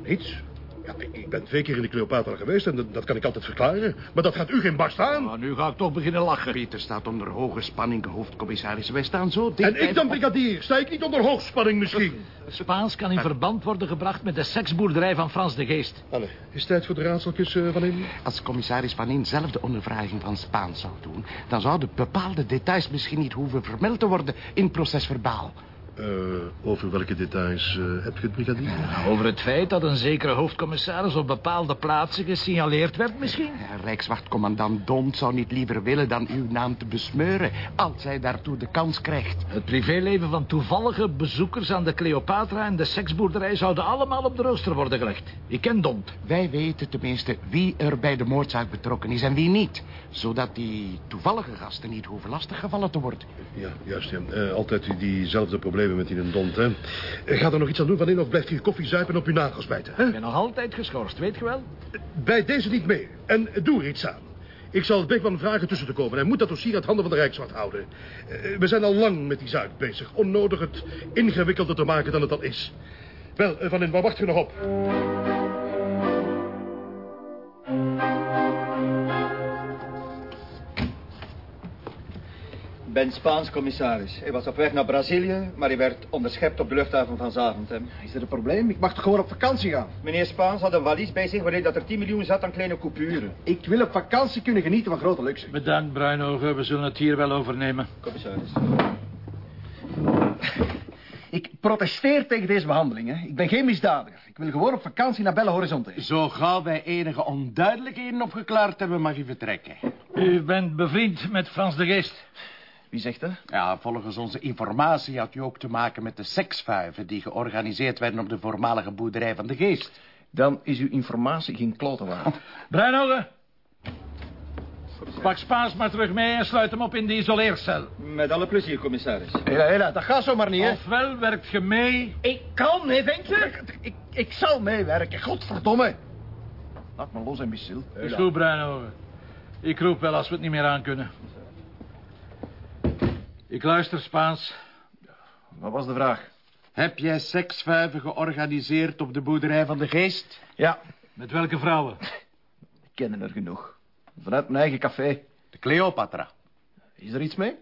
Niets. Ja, ik- ben twee keer in de Cleopatra geweest en dat, dat kan ik altijd verklaren. Maar dat gaat u geen barst aan. Nou, nu ga ik toch beginnen lachen. Pieter staat onder hoge spanning, hoofdcommissaris. Wij staan zo dicht En ik dan brigadier? Sta ik niet onder hoogspanning misschien? Spaans kan in verband worden gebracht met de seksboerderij van Frans de Geest. Anne, is het tijd voor de raadseltjes eh, van in? Als commissaris Van In zelf de ondervraging van Spaans zou doen... dan zouden bepaalde details misschien niet hoeven vermeld te worden in procesverbaal. Eh, over welke details eh, heb je het, brigadier? Over het feit dat een zekere hoofdcommissaris op bepaalde plaatsen gesignaleerd werd misschien? Rijkswachtcommandant Dont zou niet liever willen dan uw naam te besmeuren... als hij daartoe de kans krijgt. Het privéleven van toevallige bezoekers aan de Cleopatra en de seksboerderij zouden allemaal op de rooster worden gelegd. Ik ken Dont. Wij weten tenminste wie er bij de moordzaak betrokken is en wie niet. Zodat die toevallige gasten niet hoeven lastiggevallen te worden. Ja, juist. Ja. Eh, altijd die- diezelfde problemen met die een dont, hè. Gaat er nog iets aan doen van in of blijft hier koffie zuipen en op uw nagels bijten, hè? Ik ben nog altijd geschorst, weet je wel? Bij deze niet meer. En doe er iets aan. Ik zal Beekman vragen tussen te komen. Hij moet dat dossier uit handen van de Rijkswacht houden. Eh, we zijn al lang met die zaak bezig. Onnodig het ingewikkelder te maken dan het al is. Wel, eh, Van in, waar wacht je nog op? Ben Spaans commissaris. Hij was op weg naar Brazilië, maar hij werd onderschept op de luchthaven van Zaventem. Is er een probleem? Ik mag toch gewoon op vakantie gaan? Meneer Spaans had een valies bij zich waarin dat er 10 miljoen zat aan kleine coupure. Ik wil op vakantie kunnen genieten van grote luxe. Bedankt, Bruinogen. We zullen het hier wel overnemen. Commissaris. Ik protesteer tegen deze behandeling. Hè. Ik ben geen misdadiger. Ik wil gewoon op vakantie naar Belle Horizonte. Zo gauw wij enige onduidelijkheden opgeklaard hebben, mag u vertrekken. U bent bevriend met Frans de Geest. Wie zegt dat? Ja, volgens onze informatie had u ook te maken met de seksvuiven... die georganiseerd werden op de voormalige boerderij van de Geest. Dan is uw informatie geen klote waard. Bruinogen. Pak Spaans maar terug mee en sluit hem op in de isoleercel. Met alle plezier, commissaris. Hela, hela, dat gaat zomaar niet, hè? Ofwel werkt je mee... Ik kan, hè, ventje? Ik, ik zal meewerken, godverdomme. Laat me los, imbecil. Is goed, Bruinogen. Ik roep wel als we het niet meer aan kunnen. Ik luister, Spaans. Wat was de vraag? Heb jij seksvuiven georganiseerd op de boerderij van de geest? Ja. Met welke vrouwen? Ik ken er genoeg. Vanuit mijn eigen café. De Cleopatra. Is er iets mee?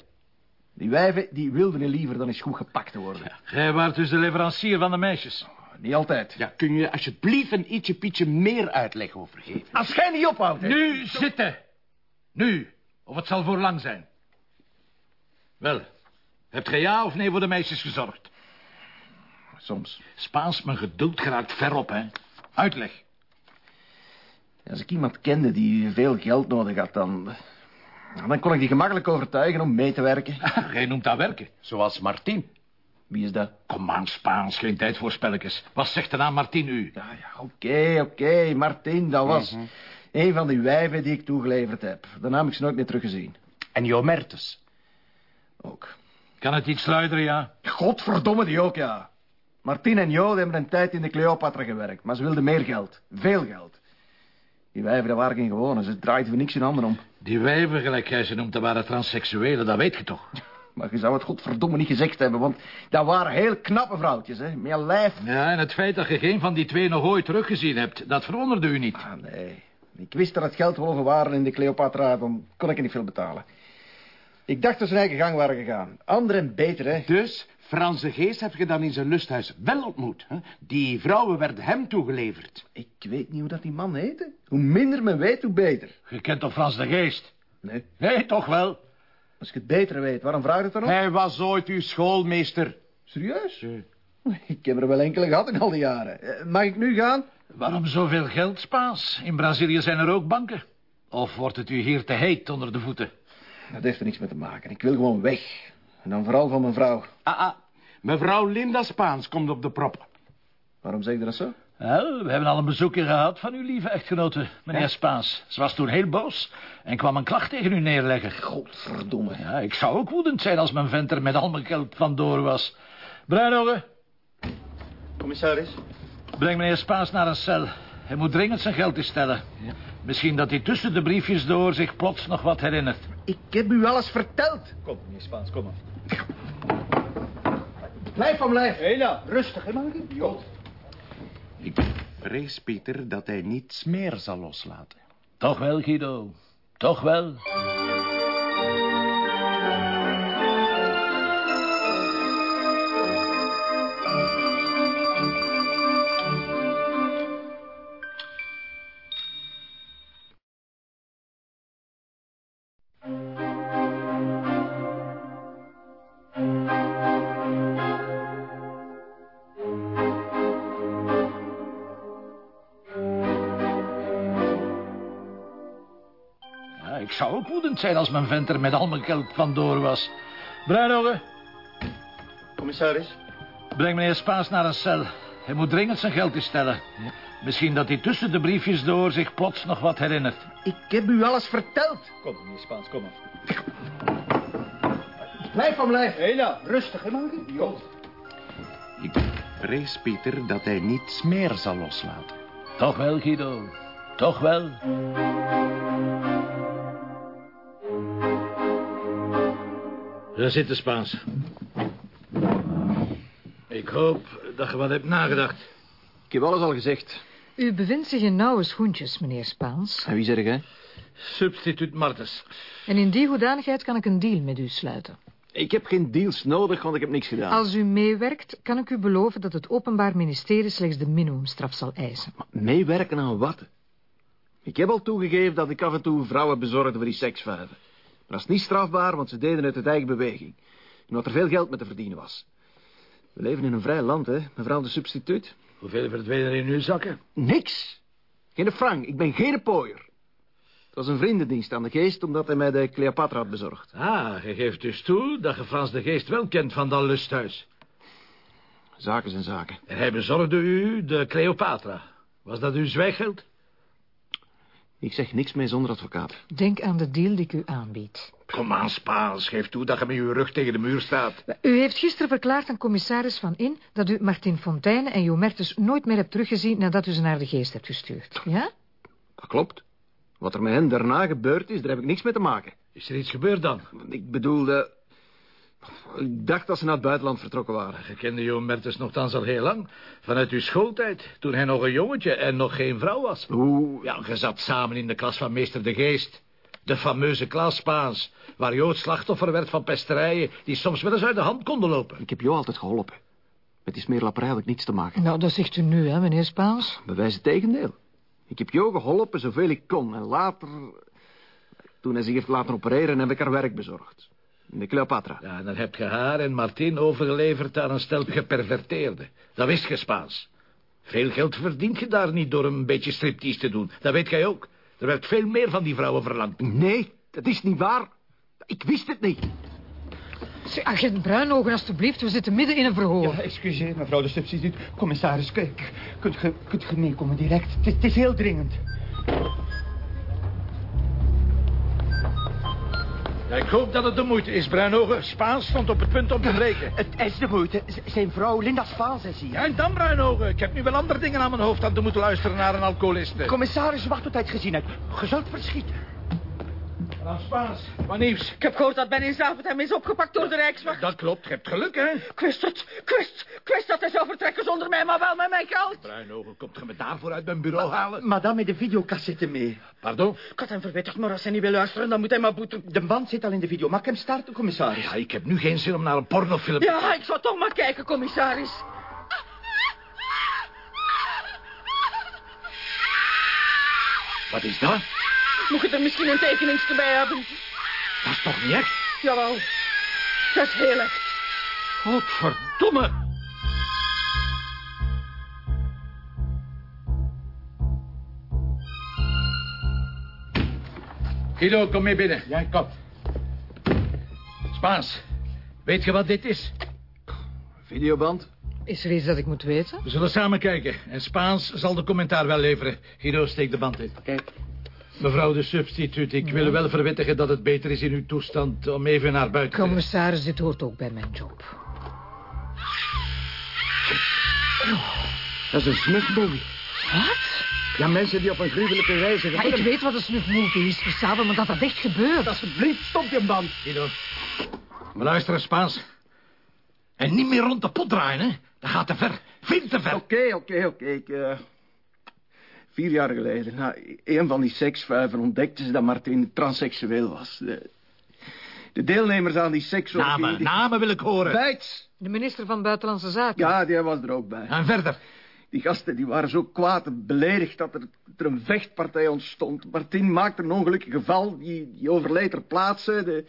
Die wijven, die wilden liever dan eens goed gepakt te worden. Gij waart dus de leverancier van de meisjes. Niet altijd. Ja, kun je alsjeblieft een ietsje pietje meer uitleg over geven? Als jij niet ophoudt... hè. Nu zitten. Nu. Of het zal voor lang zijn. Wel, hebt gij ja of nee voor de meisjes gezorgd? Soms. Spaans, mijn geduld geraakt ver op, hè. Uitleg. Als ik iemand kende die veel geld nodig had, dan... Dan kon ik die gemakkelijk overtuigen om mee te werken. Gij noemt dat werken. Zoals Martin. Wie is dat? Kom aan, Spaans, geen tijd voor spelletjes. Wat zegt de naam Martin u? Ja, ja, oké, oké. Martin, dat was een van die wijven die ik toegeleverd heb. Daarna heb ik ze nooit meer teruggezien. En Jomertus. Ook. Kan het iets luideren, ja? Godverdomme, die ook, ja. Martin en Jo hebben een tijd in de Cleopatra gewerkt, maar ze wilden meer geld. Veel geld. Die wijven, daar waren geen gewone. Ze draaiden voor niks in handen om. Die wijven, gelijk jij ze noemt, dat waren transseksuelen, dat weet je toch? Maar je zou het godverdomme niet gezegd hebben, want dat waren heel knappe vrouwtjes, hè. Met een lijf. Ja, en het feit dat je geen van die twee nog ooit teruggezien hebt, dat verwonderde u niet. Ah, nee. Ik wist dat het geldwolven waren in de Cleopatra, dan kon ik er niet veel betalen. Ik dacht dat ze hun eigen gang waren gegaan. Anderen beter, hè. Dus Frans de Geest heb je dan in zijn lusthuis wel ontmoet. Hè? Die vrouwen werden hem toegeleverd. Ik weet niet hoe dat die man heette. Hoe minder men weet, hoe beter. Je kent toch Frans de Geest? Nee. Nee, toch wel? Als ik het beter weet, waarom vraag je het dan? Hij was ooit uw schoolmeester. Serieus? Ik heb er wel enkele gehad in al die jaren. Eh, Mag ik nu gaan? Waarom zoveel geld, Spaans? In Brazilië zijn er ook banken. Of wordt het u hier te heet onder de voeten? Dat heeft er niks mee te maken. Ik wil gewoon weg. En dan vooral van mijn vrouw. Ah, ah. Mevrouw Linda Spaans komt op de proppen. Waarom zeg je dat zo? Wel, we hebben al een bezoekje gehad van uw lieve echtgenote, meneer Spaans. Ze was toen heel boos en kwam een klacht tegen u neerleggen. Godverdomme. Ja, ik zou ook woedend zijn als mijn vent er met al mijn geld vandoor was. Bruinogen, Commissaris? breng meneer Spaans naar een cel. Hij moet dringend zijn geld instellen. Misschien dat hij tussen de briefjes door zich plots nog wat herinnert. Ik heb u alles verteld. Kom, meneer Spaans, kom maar. Blijf van blijf. Hela, rustig, hè, man? Jood. Ik vrees, Pieter, dat hij niets meer zal loslaten. Toch wel, Guido. Toch wel. Ik zou ook woedend zijn als mijn vent er met al mijn geld vandoor was. Bruinogen, Commissaris? breng meneer Spaans naar een cel. Hij moet dringend zijn geld instellen. Misschien dat hij tussen de briefjes door zich plots nog wat herinnert. Ik heb u alles verteld. Kom, meneer Spaans, kom maar. Blijf van blijf. Hela, rustig, hè, man? Ik vrees, Pieter, dat hij niets meer zal loslaten. Toch wel, Guido. Toch wel. Daar zit de Spaans. Ik hoop dat je wat hebt nagedacht. Ik heb alles al gezegd. U bevindt zich in nauwe schoentjes, meneer Spaans. En wie zeg jij? Substituut Martens. En in die hoedanigheid kan ik een deal met u sluiten. Ik heb geen deals nodig, want ik heb niks gedaan. Als u meewerkt, kan ik u beloven dat het Openbaar Ministerie slechts de minimumstraf zal eisen. Meewerken aan wat? Ik heb al toegegeven dat ik af en toe vrouwen bezorgde voor die seksvuiven. Dat is niet strafbaar, want ze deden het uit eigen beweging. En wat er veel geld mee te verdienen was. We leven in een vrij land, hè, mevrouw de substituut. Hoeveel verdwenen er in uw zakken? Niks. Geen frank, ik ben geen pooier. Het was een vriendendienst aan de geest, omdat hij mij de Cleopatra had bezorgd. Ah, je geeft dus toe dat je Frans de Geest wel kent van dat lusthuis. Zaken zijn zaken. En hij bezorgde u de Cleopatra. Was dat uw zwijggeld? Ik zeg niks mee zonder advocaat. Denk aan de deal die ik u aanbied. Kom aan, Spaans. Geef toe dat je met uw rug tegen de muur staat. U heeft gisteren verklaard aan commissaris Van In... dat u Martin Fontaine en Jo Mertens nooit meer hebt teruggezien... nadat u ze naar de geest hebt gestuurd. Ja? Dat klopt. Wat er met hen daarna gebeurd is, daar heb ik niks mee te maken. Is er iets gebeurd dan? Ik bedoelde... Ik dacht dat ze naar het buitenland vertrokken waren. Je kende Jo Mertens nogthans al heel lang. Vanuit uw schooltijd, toen hij nog een jongetje en nog geen vrouw was. Hoe? Ja, je zat samen in de klas van meester De Geest. De fameuze klas Spaans, waar Jo het slachtoffer werd van pesterijen... die soms wel eens uit de hand konden lopen. Ik heb Jo altijd geholpen. Met die smeerlapperij had ik niets te maken. Nou, dat zegt u nu, hè, meneer Spaans? Bewijs het tegendeel. Ik heb Jo geholpen zoveel ik kon. En later, toen hij zich heeft laten opereren, heb ik haar werk bezorgd. De Cleopatra. Ja, en dan heb je haar en Martin overgeleverd aan een stel geperverteerden. Dat wist je, Spaans. Veel geld verdient je daar niet door een beetje striptease te doen. Dat weet jij ook. Er werd veel meer van die vrouwen verlangd. Nee, dat is niet waar. Ik wist het niet. Zeg, agent Bruinogen, alstublieft. We zitten midden in een verhoor. Ja, excuseer, mevrouw de substituut. Commissaris, kunt ge, kunt ge meekomen direct? Het is heel dringend. Ja, ik hoop dat het de moeite is, Bruinogen. Spaans stond op het punt om te breken. Het is de moeite. Z- zijn vrouw, Linda Spaans, is hier. Ja, en dan, Bruinogen. Ik heb nu wel andere dingen aan mijn hoofd dan te moeten luisteren naar een alcoholiste. Commissaris, wacht tot hij het gezien hebt. Je zult verschieten. Madame Spaans, wat nieuws? Ik heb gehoord dat Ben in Zaventem is opgepakt door de Rijkswacht. Dat klopt, je hebt geluk, hè? Ik wist het, ik wist, ik wist dat hij zou vertrekken zonder mij, maar wel met mijn geld. Bruinogen, komt je me daarvoor uit mijn bureau halen? Madame heeft de videocassette mee. Pardon? Ik had hem verwittigd, maar als hij niet wil luisteren, dan moet hij maar boeten. De band zit al in de video. Mag ik hem starten, commissaris? Ja, ik heb nu geen zin om naar een pornofilm te Ja, ik zou toch maar kijken, commissaris. Wat is dat? Moet je er misschien een tekeningsje bij hebben? Dat is toch niet echt? Jawel, dat is heel echt. Godverdomme! Guido, kom mee binnen. Ja, kom. Spaans, weet je wat dit is? Videoband? Is er iets dat ik moet weten? We zullen samen kijken. En Spaans zal de commentaar wel leveren. Guido, steek de band in. Kijk. Mevrouw de substituut, ik wil u wel verwittigen dat het beter is in uw toestand om even naar buiten te gaan. Commissaris, dit hoort ook bij mijn job. Dat is een snuffmovie. Wat? Ja, mensen die op een gruwelijke wijze... Ja, ik weet wat een snuffmovie is, Gustavo, maar dat dat echt gebeurt. Alsjeblieft, stop die band. Guido, we luisteren Spaans. En niet meer rond de pot draaien, hè? Dat gaat te ver. Veel te ver. Oké, oké, oké. Ik, eh, Vier jaar geleden, na een van die seksvuiven ontdekte ze dat Martin transseksueel was. De, de deelnemers aan die seksorgie... Namen, die- namen wil ik horen. Bijts! De minister van Buitenlandse Zaken. Ja, die was er ook bij. En verder. Die gasten die waren zo kwaad en beledigd dat er, er een vechtpartij ontstond. Martin maakte een ongelukkig geval, die, die overleed ter plaatse. De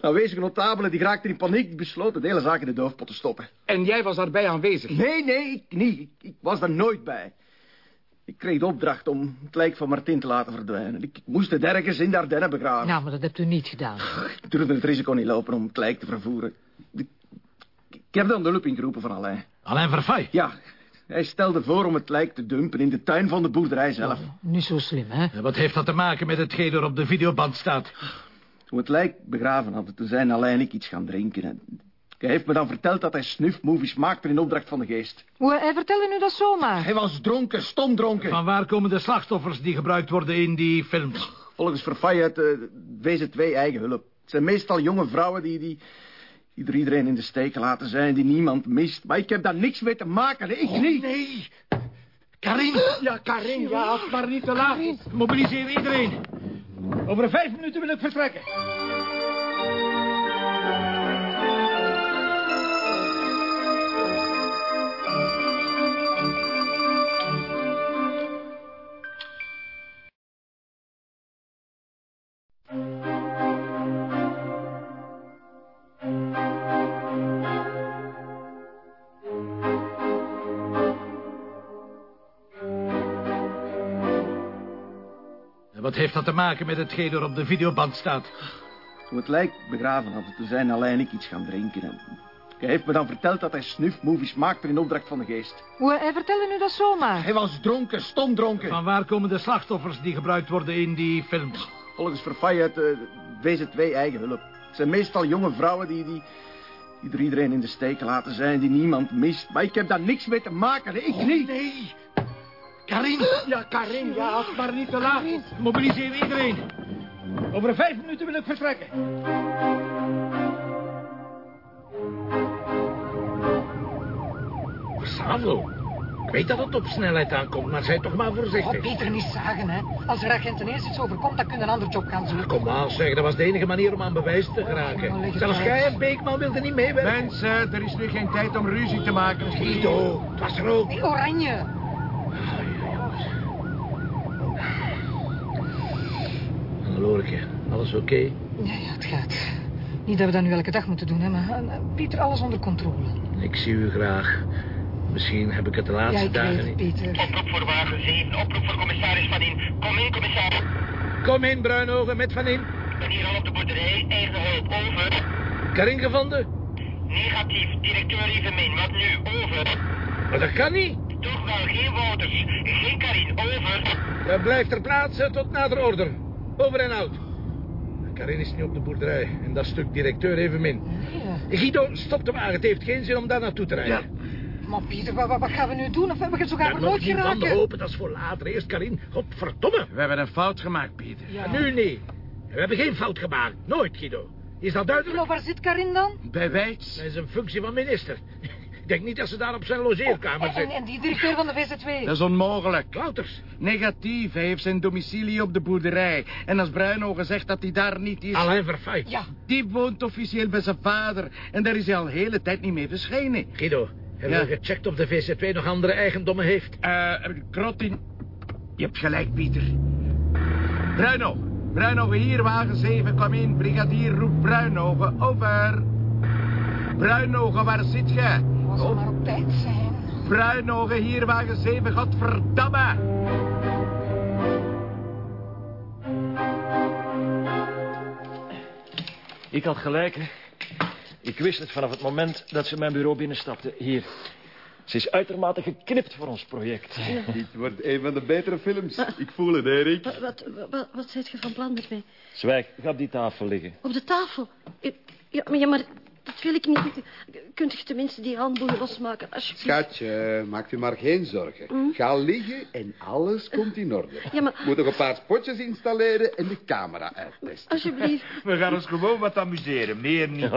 aanwezige notabelen die raakten in paniek, die besloten de hele zaak in de doofpot te stoppen. En jij was daarbij aanwezig? Nee, nee, ik niet. Ik, ik was daar nooit bij. Ik kreeg de opdracht om het lijk van Martin te laten verdwijnen. Ik, ik moest het ergens in de Ardennen begraven. Nou, maar dat hebt u niet gedaan. Ik durfde het risico niet lopen om het lijk te vervoeren. Ik, ik heb dan de hulp ingeroepen van Alain. Alain Verfay? Ja, hij stelde voor om het lijk te dumpen in de tuin van de boerderij zelf. Niet zo slim, hè? En wat heeft dat te maken met hetgeen er op de videoband staat? Toen we het lijk begraven hadden, toen zijn Alain en ik iets gaan drinken. En hij heeft me dan verteld dat hij snuffmovies maakte in opdracht van de geest. Hoe, hij vertelde nu dat zomaar. Hij was dronken, stom dronken. Van waar komen de slachtoffers die gebruikt worden in die films? Volgens Verfay uit de WZ2 eigen hulp. Het zijn meestal jonge vrouwen die, die, die door iedereen in de steek gelaten zijn, die niemand mist. Maar ik heb daar niks mee te maken, hè? ik niet. Nee. Karin. Ja, Karin, ja, als het maar niet te laat is. Mobiliseer iedereen. Over vijf minuten wil ik vertrekken. Heeft dat te maken met hetgeen er op de videoband staat? Toen het lijk begraven hadden, toen zijn Alain en ik iets gaan drinken. En hij heeft me dan verteld dat hij snuffmovies maakte in opdracht van de geest. Hoe, hij vertelde nu dat zomaar. Hij was dronken, stom dronken. Van waar komen de slachtoffers die gebruikt worden in die films? Volgens Verfay uit de WZ2 eigen hulp. Het zijn meestal jonge vrouwen die, die, die door iedereen in de steek gelaten zijn, die niemand mist. Maar ik heb daar niks mee te maken, ik niet. Nee. Karin? Ja, Karin, ja, als maar niet te laat is. Mobiliseer iedereen. Over vijf minuten wil ik vertrekken. Savlo, ik weet dat het op snelheid aankomt, maar zij toch maar voorzichtig. Oh, beter niet zagen, hè. Als er agent eerst iets overkomt, dan kunnen een ander job gaan zoeken. Kom maar, zeg, dat was de enige manier om aan bewijs te geraken. Zelfs jij en Beekman wilden niet meewerken. Mensen, er is nu geen tijd om ruzie te maken. Guido, het was rook. Die oranje. Alles oké? Ja, ja, het gaat. Niet dat we dat nu elke dag moeten doen, hè, maar eh, Pieter, alles onder controle. Ik zie u graag. Misschien heb ik het de laatste Ja, ik dagen niet... Pieter. Oproep voor wagen 7, oproep voor commissaris Van In. Kom in, commissaris. Kom in, Bruinogen, met Van In. Ik ben hier al op de boerderij, eigen hulp, over. Karin gevonden? Negatief, directeur Evenmin, wat nu, over. Maar dat kan niet. Toch wel, geen Wouters, geen Karin, over. Dan blijft ter plaatse tot nader order. Over en out. Karin is niet op de boerderij. En dat stuk directeur evenmin. Ja. Guido, stop de wagen. Het heeft geen zin om daar naartoe te rijden. Maar Pieter, wat, wat- gaan we nu doen? Of hebben we zo gaan Ja, we nooit niet geraken? hopen, dat is voor later. Eerst Karin. Godverdomme. We hebben een fout gemaakt, Pieter. Ja. Nu nee. We hebben geen fout gemaakt. Nooit, Guido. Is dat duidelijk? Nou, waar zit Karin dan? Bij Wijts. Dat is een functie van minister. Ik denk niet dat ze daar op zijn logeerkamer En, zit. en die directeur van de VZW? Dat is onmogelijk. Wouters. Negatief, hij heeft zijn domicilie op de boerderij. En als Bruinogen zegt dat hij daar niet is... Alain Verfay. Ja. Die woont officieel bij zijn vader. En daar is hij al de hele tijd niet mee verschenen. Guido, hebben Ja. we gecheckt of de VZW nog andere eigendommen heeft? Eh, Krottin... Je hebt gelijk, Pieter. Bruino. Bruinogen hier, wagen 7, kom in. Brigadier roept Bruinogen, over. Bruinogen, waar zit je? Was er maar op tijd zijn. Bruinogen hier, wagen 7, godverdamme. Ik had gelijk, hè. Ik wist het vanaf het moment dat ze mijn bureau binnenstapte. Hier. Ze is uitermate geknipt voor ons project. Dit wordt een van de betere films. Ik voel het, Erik. Wat, wat, wat, wat je van plan met mij? Zwijg, ga op die tafel liggen. Op de tafel? Ja, maar, ja, maar dat wil ik niet. Kunt je tenminste die handboeien losmaken, alsjeblieft? Schatje, maak je maar geen zorgen. Ga liggen en alles komt in orde. Ja, maar Moet nog een paar spotjes installeren en de camera uittesten. alsjeblieft. We gaan ons gewoon wat amuseren, meer niet.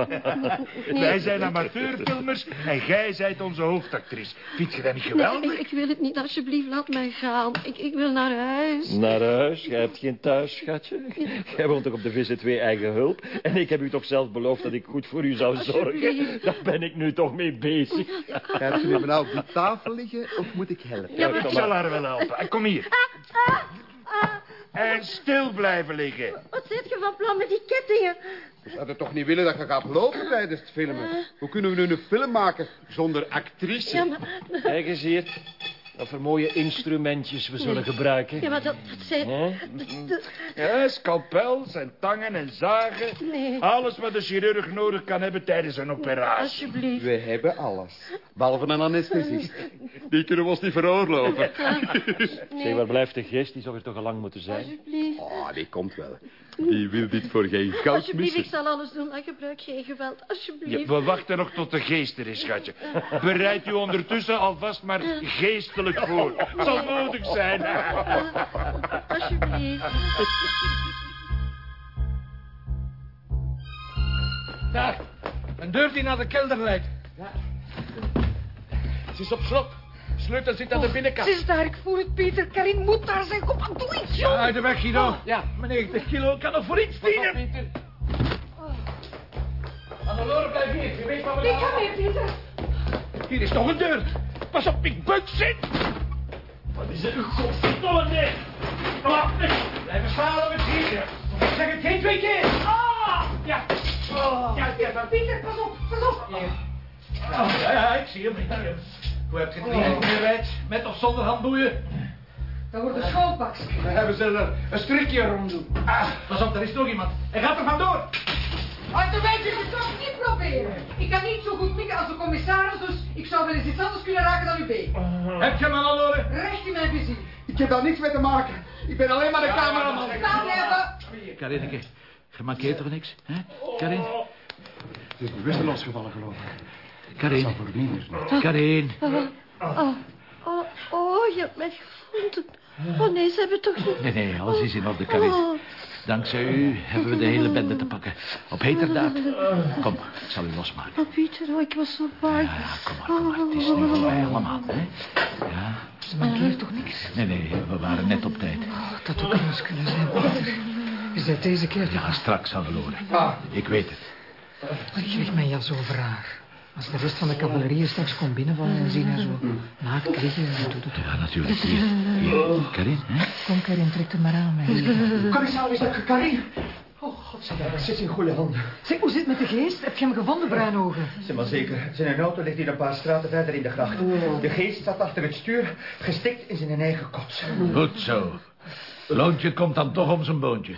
Wij zijn amateurfilmers en jij zijt onze hoofdactrice. Vind je dat niet Nee, geweldig? ik, ik wil het niet, alsjeblieft, laat mij gaan. Ik, ik wil naar huis. Naar huis? Jij hebt geen thuis, schatje. Jij woont toch op de VZ2 eigen hulp? En ik heb u toch zelf beloofd dat ik goed voor u zou zorgen? Alsjeblieft. Daar ben ik nu toch mee bezig. Gaat je nu nou op die tafel liggen of moet ik helpen? Ja, Ik zal haar wel helpen. En Kom hier. En stil blijven liggen. Wat zit je van plan met die kettingen? We zouden toch niet willen dat je gaat lopen tijdens het filmen? Hoe kunnen we nu een film maken zonder actrice? Ja, maar, Kijk eens hier. Wat voor mooie instrumentjes we zullen gebruiken. ja, maar dat, dat zijn... Ja, scalpels en tangen en zagen. nee, Alles wat de chirurg nodig kan hebben tijdens een operatie. alsjeblieft. We hebben alles. Behalve een anesthesist. Die kunnen we ons niet veroorloven. Zeg, Nee, waar blijft de geest? Die zou er toch al lang moeten zijn? alsjeblieft. Oh, die komt wel. Die wil dit voor geen goud Alsjeblieft, ik missen. zal alles doen, maar gebruik geen geweld. Ja, Alsjeblieft. we wachten nog tot de geest er is, schatje. Bereid u ondertussen alvast maar geestelijk voor. Zal nodig zijn. Alsjeblieft. Daar, een deur die naar de kelder leidt. Ze is op slot. Sleutel zit aan de binnenkant. Ze is daar, ik voel het, Pieter. Karin moet daar zijn. Kom aan, doe iets, Ja, joh. uit de weg, Guido. Ja, maar 90 kilo kan nog voor iets dienen. Pieter. Annelore, blijf hier. Je weet wat we Ik ga mee, Pieter. Hier is nog een deur. Pas op, ik buik zit. Wat is er? Godverdomme, nee. Oh, nee. Blijven staan met hier. Zeg het geen twee keer. Ah! Ja. Oh. Ja, ja, ja. Pieter, pas op, pas op. Oh, ja, ja, ik zie hem. Ik zie hem. Hoe heb je het niet gereid? Met of zonder handboeien? Dat wordt een schoolpaks. We hebben ze er een strikje rond doen. Ah, pas op, er is nog iemand. Hij gaat er vandoor. Uit de is het toch niet proberen. Ik kan niet zo goed mikken als de commissaris, dus ik zou wel eens iets anders kunnen raken dan uw been. Heb je hem al horen? Recht in mijn vizier. Ik heb daar niks mee te maken. Ik ben alleen maar de cameraman. Staan hebben. Karineke, je mankeert toch niks? Hè? Karin? Het is bewust losgevallen, geloof ik. Karin. Voor minder. Karin. Oh, oh, oh, oh, je hebt mij gevonden. Oh nee, ze hebben toch niet... Nee, nee, alles is in orde, Karin. Oh. Dankzij u hebben we de hele bende te pakken. Op heterdaad. Kom, ik zal u losmaken. Oh, Pieter, oh, ik was zo bang. Ja, kom maar, kom maar. Het is nu voorbij allemaal, hè? Ja. Ze mankeert toch niks? Nee, nee, we waren net op tijd. Oh, dat ook anders kunnen zijn, Pieter. Je bent deze keer. Ja, straks al verloren. Ah. Ik weet het. Ik kreeg mijn jas over haar. Als de rest van de cavalerie straks komt binnenvallen en zien haar zo naakt liggen, dan doet het Ja, natuurlijk. Hier, hier. Karin, hè? Kom, Karin, trek er maar aan, lieve. Commissaris, dat Karin. Oh, godzijdank, ze is in goede handen. Zeg, hoe zit het met de geest? Heb je hem gevonden, Bruinogen? Zeg maar zeker. Zijn auto ligt hier een paar straten verder in de gracht. De geest staat achter het stuur, gestikt in zijn eigen kots. Goed zo. Loontje komt dan toch om zijn boontje.